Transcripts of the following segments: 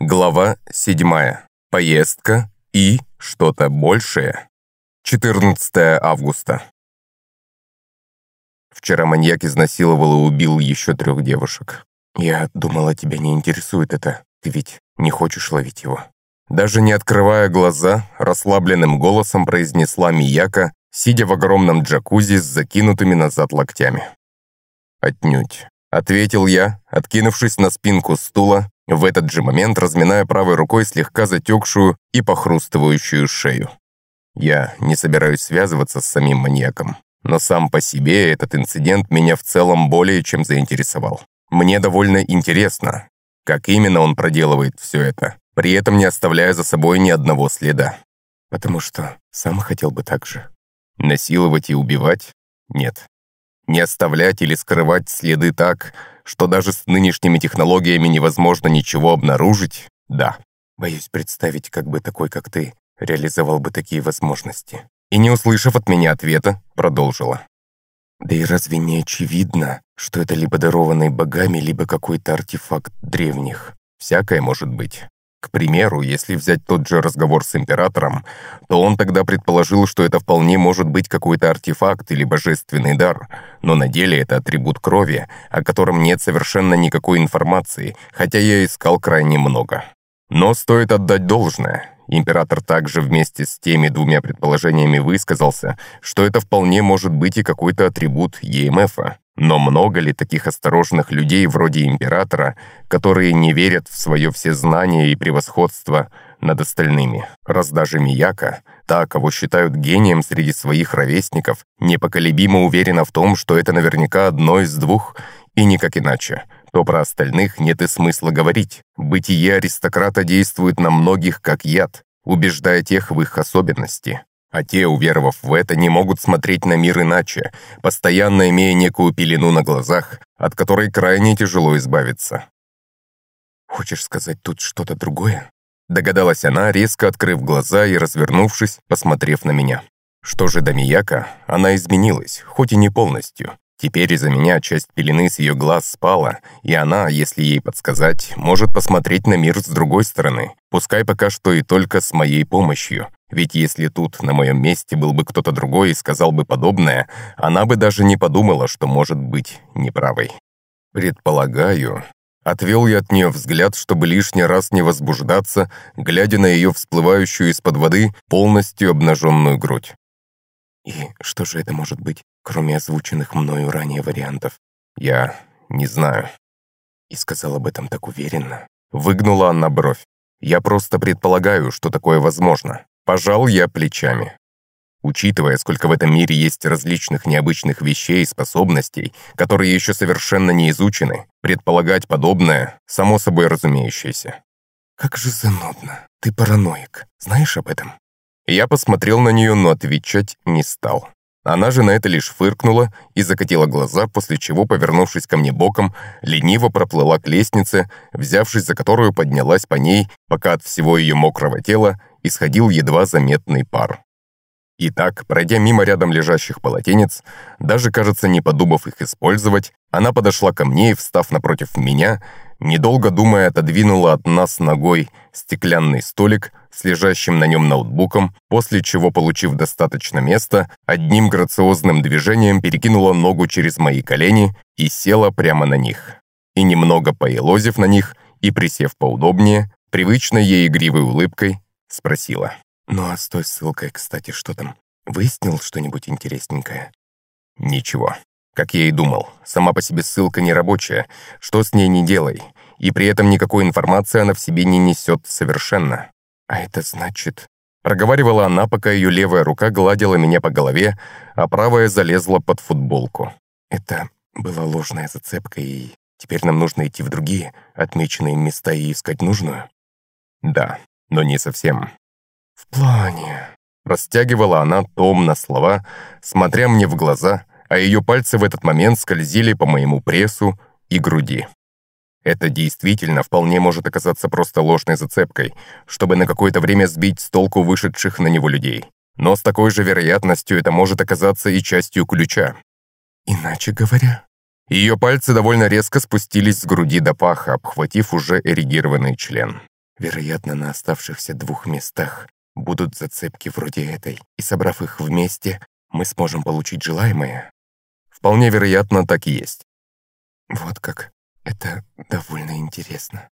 Глава 7. Поездка и что-то большее. 14 августа. Вчера маньяк изнасиловал и убил еще трех девушек. Я думала, тебя не интересует это. Ты ведь не хочешь ловить его. Даже не открывая глаза, расслабленным голосом произнесла Мияка, сидя в огромном джакузи с закинутыми назад локтями. «Отнюдь», — ответил я, откинувшись на спинку стула в этот же момент разминая правой рукой слегка затекшую и похрустывающую шею. Я не собираюсь связываться с самим маньяком, но сам по себе этот инцидент меня в целом более чем заинтересовал. Мне довольно интересно, как именно он проделывает все это, при этом не оставляя за собой ни одного следа. Потому что сам хотел бы так же. Насиловать и убивать? Нет. Не оставлять или скрывать следы так, что даже с нынешними технологиями невозможно ничего обнаружить, да. Боюсь представить, как бы такой, как ты, реализовал бы такие возможности. И не услышав от меня ответа, продолжила. Да и разве не очевидно, что это либо дарованный богами, либо какой-то артефакт древних? Всякое может быть. К примеру, если взять тот же разговор с императором, то он тогда предположил, что это вполне может быть какой-то артефакт или божественный дар, но на деле это атрибут крови, о котором нет совершенно никакой информации, хотя я искал крайне много. Но стоит отдать должное. Император также вместе с теми двумя предположениями высказался, что это вполне может быть и какой-то атрибут ЕМФа. Но много ли таких осторожных людей вроде императора, которые не верят в свое всезнание и превосходство над остальными? Раз даже Мияка, та, кого считают гением среди своих ровесников, непоколебимо уверена в том, что это наверняка одно из двух, и никак иначе, то про остальных нет и смысла говорить. Бытие аристократа действует на многих как яд, убеждая тех в их особенности. А те, уверовав в это, не могут смотреть на мир иначе, постоянно имея некую пелену на глазах, от которой крайне тяжело избавиться. «Хочешь сказать тут что-то другое?» Догадалась она, резко открыв глаза и развернувшись, посмотрев на меня. Что же до Мияка, она изменилась, хоть и не полностью. Теперь из-за меня часть пелены с ее глаз спала, и она, если ей подсказать, может посмотреть на мир с другой стороны, пускай пока что и только с моей помощью. Ведь если тут на моем месте был бы кто-то другой и сказал бы подобное, она бы даже не подумала, что может быть неправой. Предполагаю, Отвел я от нее взгляд, чтобы лишний раз не возбуждаться, глядя на ее всплывающую из-под воды полностью обнаженную грудь. И что же это может быть, кроме озвученных мною ранее вариантов? Я не знаю. И сказал об этом так уверенно. Выгнула она бровь. Я просто предполагаю, что такое возможно. Пожал я плечами. Учитывая, сколько в этом мире есть различных необычных вещей и способностей, которые еще совершенно не изучены, предполагать подобное – само собой разумеющееся. «Как же занудно. Ты параноик. Знаешь об этом?» Я посмотрел на нее, но отвечать не стал. Она же на это лишь фыркнула и закатила глаза, после чего, повернувшись ко мне боком, лениво проплыла к лестнице, взявшись за которую поднялась по ней, пока от всего ее мокрого тела исходил едва заметный пар. И так, пройдя мимо рядом лежащих полотенец, даже, кажется, не подумав их использовать, она подошла ко мне и, встав напротив меня, недолго думая, отодвинула от нас ногой стеклянный столик с лежащим на нем ноутбуком, после чего, получив достаточно места, одним грациозным движением перекинула ногу через мои колени и села прямо на них. И немного поелозив на них и присев поудобнее, привычной ей игривой улыбкой, спросила. «Ну а с той ссылкой, кстати, что там? Выяснил что-нибудь интересненькое?» «Ничего. Как я и думал, сама по себе ссылка не рабочая, что с ней не делай, и при этом никакой информации она в себе не несет совершенно. А это значит...» Проговаривала она, пока ее левая рука гладила меня по голове, а правая залезла под футболку. Это была ложная зацепка, и теперь нам нужно идти в другие, отмеченные места и искать нужную? Да, но не совсем. «В плане...» Растягивала она томно слова, смотря мне в глаза, а ее пальцы в этот момент скользили по моему прессу и груди. Это действительно вполне может оказаться просто ложной зацепкой, чтобы на какое-то время сбить с толку вышедших на него людей. Но с такой же вероятностью это может оказаться и частью ключа. Иначе говоря... Ее пальцы довольно резко спустились с груди до паха, обхватив уже эрегированный член. Вероятно, на оставшихся двух местах будут зацепки вроде этой, и собрав их вместе, мы сможем получить желаемое. Вполне вероятно, так и есть. Вот как. Это довольно интересно.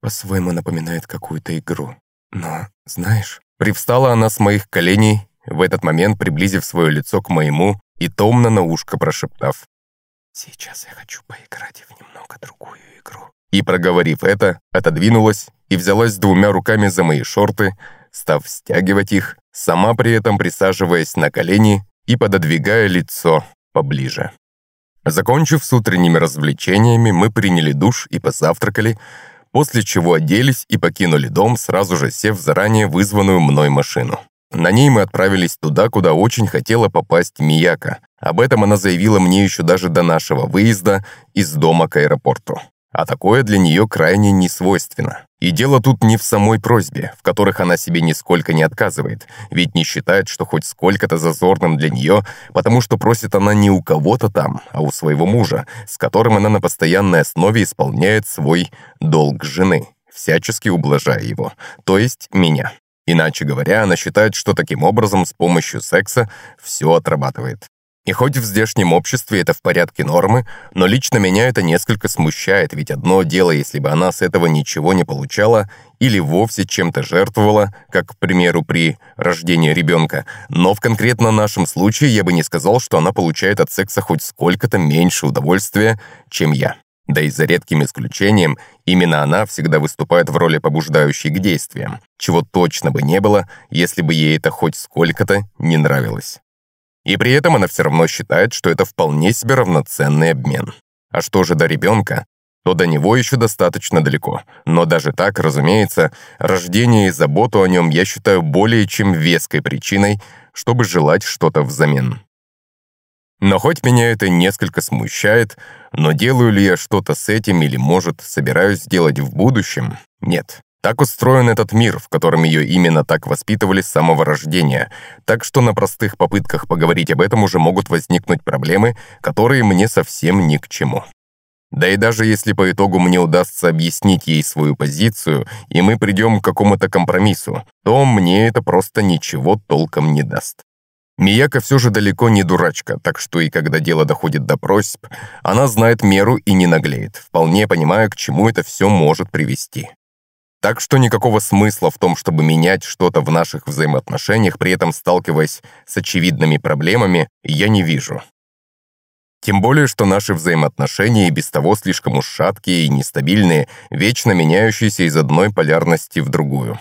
По-своему напоминает какую-то игру. Но, знаешь, привстала она с моих коленей, в этот момент приблизив свое лицо к моему и томно на ушко прошептав. «Сейчас я хочу поиграть в немного другую игру». И, проговорив это, отодвинулась и взялась двумя руками за мои шорты, став стягивать их, сама при этом присаживаясь на колени и пододвигая лицо поближе. Закончив с утренними развлечениями, мы приняли душ и позавтракали, после чего оделись и покинули дом, сразу же сев в заранее вызванную мной машину. На ней мы отправились туда, куда очень хотела попасть Мияка. Об этом она заявила мне еще даже до нашего выезда из дома к аэропорту а такое для нее крайне несвойственно. И дело тут не в самой просьбе, в которых она себе нисколько не отказывает, ведь не считает, что хоть сколько-то зазорным для нее, потому что просит она не у кого-то там, а у своего мужа, с которым она на постоянной основе исполняет свой долг жены, всячески ублажая его, то есть меня. Иначе говоря, она считает, что таким образом с помощью секса все отрабатывает. И хоть в здешнем обществе это в порядке нормы, но лично меня это несколько смущает, ведь одно дело, если бы она с этого ничего не получала или вовсе чем-то жертвовала, как, к примеру, при рождении ребенка, но в конкретно нашем случае я бы не сказал, что она получает от секса хоть сколько-то меньше удовольствия, чем я. Да и за редким исключением, именно она всегда выступает в роли побуждающей к действиям, чего точно бы не было, если бы ей это хоть сколько-то не нравилось. И при этом она все равно считает, что это вполне себе равноценный обмен. А что же до ребенка, то до него еще достаточно далеко. Но даже так, разумеется, рождение и заботу о нем я считаю более чем веской причиной, чтобы желать что-то взамен. Но хоть меня это несколько смущает, но делаю ли я что-то с этим или, может, собираюсь сделать в будущем? Нет. Так устроен этот мир, в котором ее именно так воспитывали с самого рождения, так что на простых попытках поговорить об этом уже могут возникнуть проблемы, которые мне совсем ни к чему. Да и даже если по итогу мне удастся объяснить ей свою позицию, и мы придем к какому-то компромиссу, то мне это просто ничего толком не даст. Мияка все же далеко не дурачка, так что и когда дело доходит до просьб, она знает меру и не наглеет, вполне понимая, к чему это все может привести. Так что никакого смысла в том, чтобы менять что-то в наших взаимоотношениях, при этом сталкиваясь с очевидными проблемами, я не вижу. Тем более, что наши взаимоотношения и без того слишком уж шаткие и нестабильные, вечно меняющиеся из одной полярности в другую.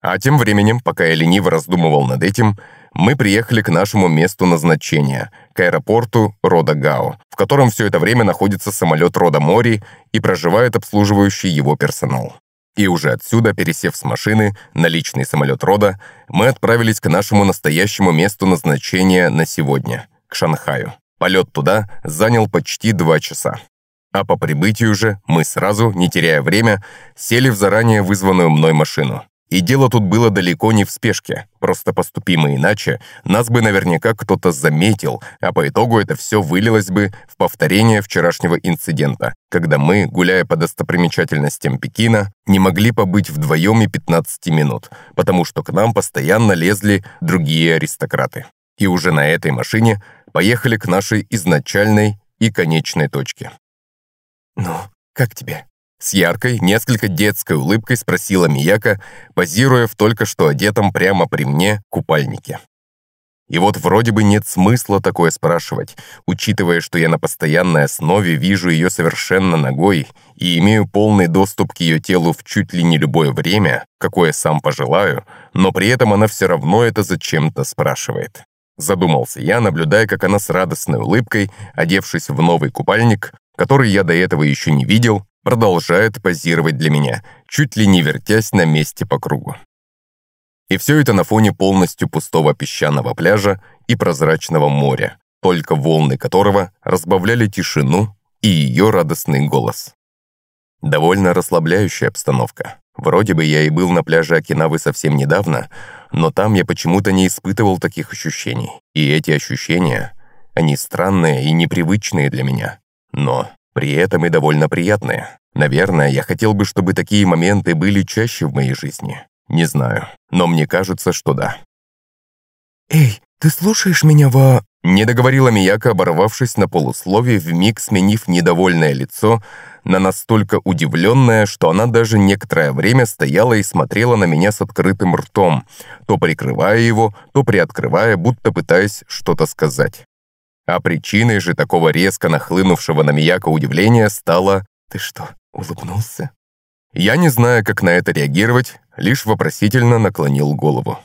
А тем временем, пока я лениво раздумывал над этим, мы приехали к нашему месту назначения, к аэропорту Рода Гао, в котором все это время находится самолет Рода Мори и проживает обслуживающий его персонал. И уже отсюда, пересев с машины на личный самолет рода, мы отправились к нашему настоящему месту назначения на сегодня, к Шанхаю. Полет туда занял почти два часа. А по прибытию же мы сразу, не теряя время, сели в заранее вызванную мной машину. И дело тут было далеко не в спешке. Просто поступимо иначе, нас бы наверняка кто-то заметил, а по итогу это все вылилось бы в повторение вчерашнего инцидента, когда мы, гуляя по достопримечательностям Пекина, не могли побыть вдвоем и 15 минут, потому что к нам постоянно лезли другие аристократы. И уже на этой машине поехали к нашей изначальной и конечной точке. «Ну, как тебе?» С яркой, несколько детской улыбкой спросила Мияка, позируя в только что одетом прямо при мне купальнике. И вот вроде бы нет смысла такое спрашивать, учитывая, что я на постоянной основе вижу ее совершенно ногой и имею полный доступ к ее телу в чуть ли не любое время, какое сам пожелаю, но при этом она все равно это зачем-то спрашивает. Задумался я, наблюдая, как она с радостной улыбкой, одевшись в новый купальник, который я до этого еще не видел, продолжает позировать для меня, чуть ли не вертясь на месте по кругу. И все это на фоне полностью пустого песчаного пляжа и прозрачного моря, только волны которого разбавляли тишину и ее радостный голос. Довольно расслабляющая обстановка. Вроде бы я и был на пляже Окинавы совсем недавно, но там я почему-то не испытывал таких ощущений. И эти ощущения, они странные и непривычные для меня. Но при этом и довольно приятные. Наверное, я хотел бы, чтобы такие моменты были чаще в моей жизни. Не знаю, но мне кажется, что да. «Эй, ты слушаешь меня во...» Не договорила Мияка, оборвавшись на полусловие, вмиг сменив недовольное лицо на настолько удивленное, что она даже некоторое время стояла и смотрела на меня с открытым ртом, то прикрывая его, то приоткрывая, будто пытаясь что-то сказать. А причиной же такого резко нахлынувшего на Мияка удивления стало «Ты что, улыбнулся?» Я, не зная, как на это реагировать, лишь вопросительно наклонил голову.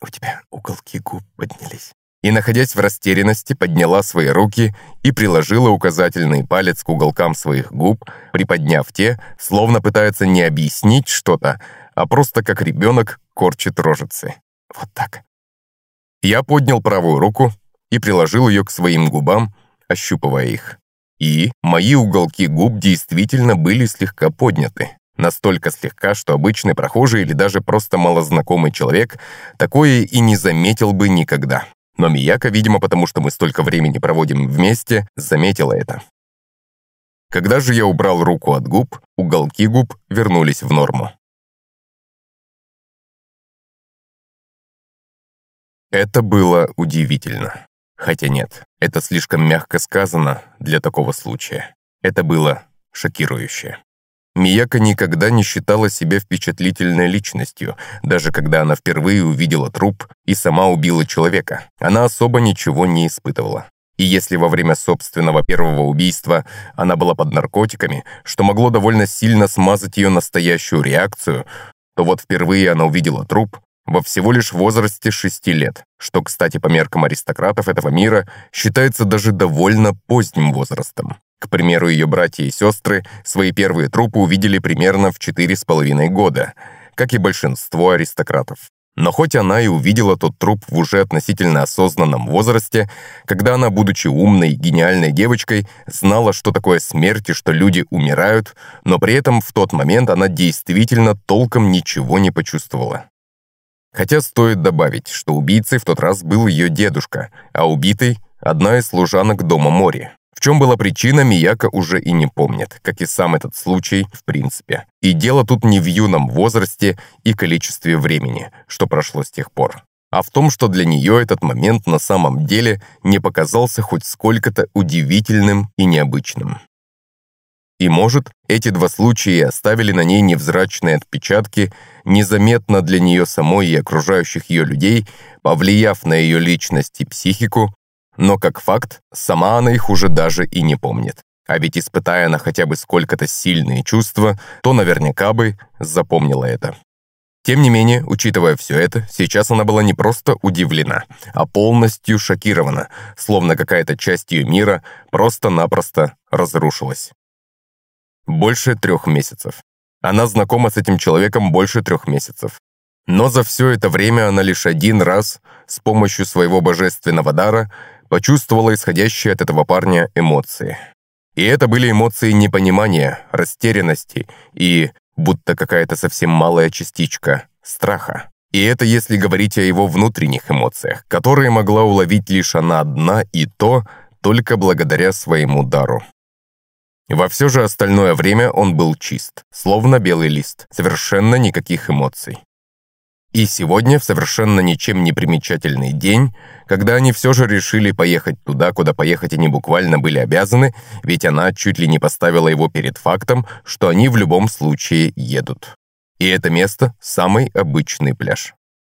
«У тебя уголки губ поднялись». И, находясь в растерянности, подняла свои руки и приложила указательный палец к уголкам своих губ, приподняв те, словно пытается не объяснить что-то, а просто как ребенок корчит рожицы. Вот так. Я поднял правую руку и приложил ее к своим губам, ощупывая их. И мои уголки губ действительно были слегка подняты. Настолько слегка, что обычный прохожий или даже просто малознакомый человек такое и не заметил бы никогда. Но Мияка, видимо, потому что мы столько времени проводим вместе, заметила это. Когда же я убрал руку от губ, уголки губ вернулись в норму. Это было удивительно. Хотя нет, это слишком мягко сказано для такого случая. Это было шокирующе. Мияка никогда не считала себя впечатлительной личностью, даже когда она впервые увидела труп и сама убила человека. Она особо ничего не испытывала. И если во время собственного первого убийства она была под наркотиками, что могло довольно сильно смазать ее настоящую реакцию, то вот впервые она увидела труп во всего лишь возрасте 6 лет, что, кстати, по меркам аристократов этого мира считается даже довольно поздним возрастом. К примеру, ее братья и сестры свои первые трупы увидели примерно в четыре с половиной года, как и большинство аристократов. Но хоть она и увидела тот труп в уже относительно осознанном возрасте, когда она, будучи умной, гениальной девочкой, знала, что такое смерть и что люди умирают, но при этом в тот момент она действительно толком ничего не почувствовала. Хотя стоит добавить, что убийцей в тот раз был ее дедушка, а убитой – одна из служанок дома Мори. В чем была причина, Мияка уже и не помнит, как и сам этот случай в принципе. И дело тут не в юном возрасте и количестве времени, что прошло с тех пор, а в том, что для нее этот момент на самом деле не показался хоть сколько-то удивительным и необычным. И, может, эти два случая оставили на ней невзрачные отпечатки, незаметно для нее самой и окружающих ее людей, повлияв на ее личность и психику, но как факт, сама она их уже даже и не помнит. А ведь испытая она хотя бы сколько-то сильные чувства, то наверняка бы запомнила это. Тем не менее, учитывая все это, сейчас она была не просто удивлена, а полностью шокирована, словно какая-то часть ее мира просто-напросто разрушилась. Больше трех месяцев. Она знакома с этим человеком больше трех месяцев. Но за все это время она лишь один раз с помощью своего божественного дара почувствовала исходящие от этого парня эмоции. И это были эмоции непонимания, растерянности и, будто какая-то совсем малая частичка, страха. И это если говорить о его внутренних эмоциях, которые могла уловить лишь она одна и то только благодаря своему дару. Во все же остальное время он был чист, словно белый лист, совершенно никаких эмоций. И сегодня, в совершенно ничем не примечательный день, когда они все же решили поехать туда, куда поехать они буквально были обязаны, ведь она чуть ли не поставила его перед фактом, что они в любом случае едут. И это место – самый обычный пляж.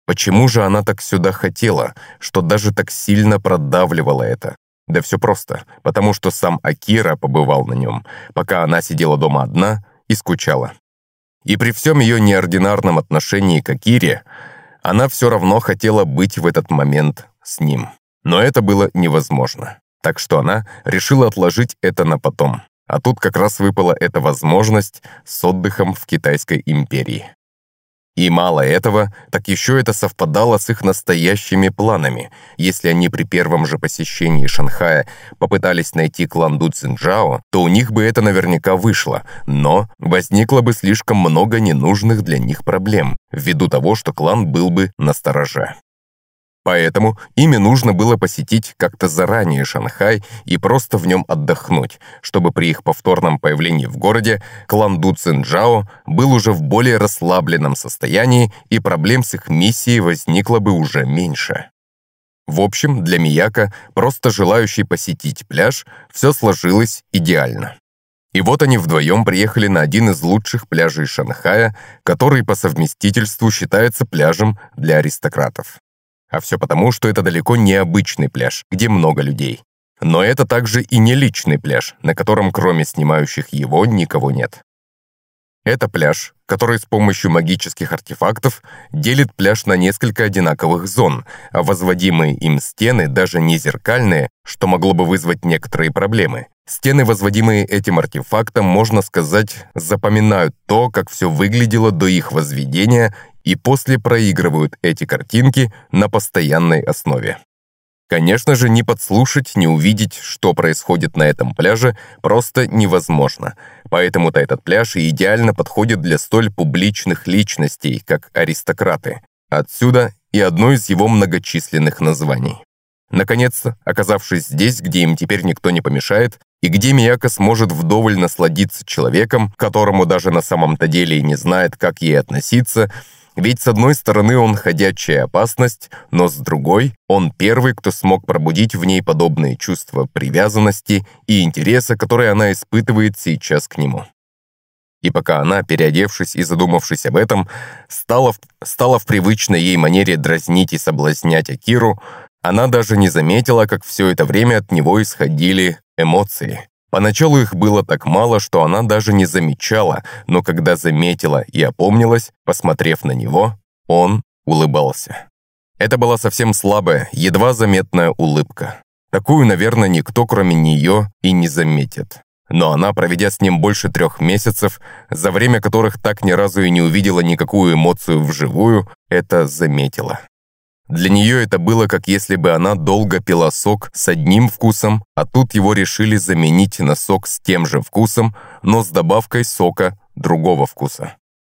Почему же она так сюда хотела, что даже так сильно продавливала это? Да все просто, потому что сам Акира побывал на нем, пока она сидела дома одна и скучала. И при всем ее неординарном отношении к Акире, она все равно хотела быть в этот момент с ним. Но это было невозможно. Так что она решила отложить это на потом. А тут как раз выпала эта возможность с отдыхом в Китайской империи. И мало этого, так еще это совпадало с их настоящими планами. Если они при первом же посещении Шанхая попытались найти клан Ду Цзинджао, то у них бы это наверняка вышло, но возникло бы слишком много ненужных для них проблем, ввиду того, что клан был бы на стороже. Поэтому ими нужно было посетить как-то заранее Шанхай и просто в нем отдохнуть, чтобы при их повторном появлении в городе клан Ду Цинджао был уже в более расслабленном состоянии и проблем с их миссией возникло бы уже меньше. В общем, для Мияка, просто желающий посетить пляж, все сложилось идеально. И вот они вдвоем приехали на один из лучших пляжей Шанхая, который по совместительству считается пляжем для аристократов. А все потому, что это далеко не обычный пляж, где много людей. Но это также и не личный пляж, на котором кроме снимающих его никого нет. Это пляж, который с помощью магических артефактов делит пляж на несколько одинаковых зон, а возводимые им стены даже не зеркальные, что могло бы вызвать некоторые проблемы. Стены, возводимые этим артефактом, можно сказать, запоминают то, как все выглядело до их возведения и после проигрывают эти картинки на постоянной основе. Конечно же, не подслушать, не увидеть, что происходит на этом пляже, просто невозможно. Поэтому-то этот пляж и идеально подходит для столь публичных личностей, как аристократы. Отсюда и одно из его многочисленных названий. Наконец-то, оказавшись здесь, где им теперь никто не помешает, и где Мияка сможет вдоволь насладиться человеком, которому даже на самом-то деле и не знает, как ей относиться, ведь с одной стороны он ходячая опасность, но с другой он первый, кто смог пробудить в ней подобные чувства привязанности и интереса, которые она испытывает сейчас к нему. И пока она, переодевшись и задумавшись об этом, стала в, стала в привычной ей манере дразнить и соблазнять Акиру, она даже не заметила, как все это время от него исходили эмоции. Поначалу их было так мало, что она даже не замечала, но когда заметила и опомнилась, посмотрев на него, он улыбался. Это была совсем слабая, едва заметная улыбка. Такую, наверное, никто, кроме нее, и не заметит. Но она, проведя с ним больше трех месяцев, за время которых так ни разу и не увидела никакую эмоцию вживую, это заметила. Для нее это было как если бы она долго пила сок с одним вкусом, а тут его решили заменить на сок с тем же вкусом, но с добавкой сока другого вкуса.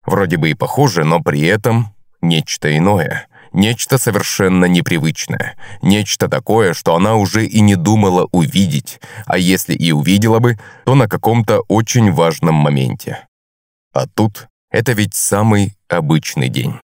Вроде бы и похоже, но при этом нечто иное. Нечто совершенно непривычное. Нечто такое, что она уже и не думала увидеть, а если и увидела бы, то на каком-то очень важном моменте. А тут это ведь самый обычный день.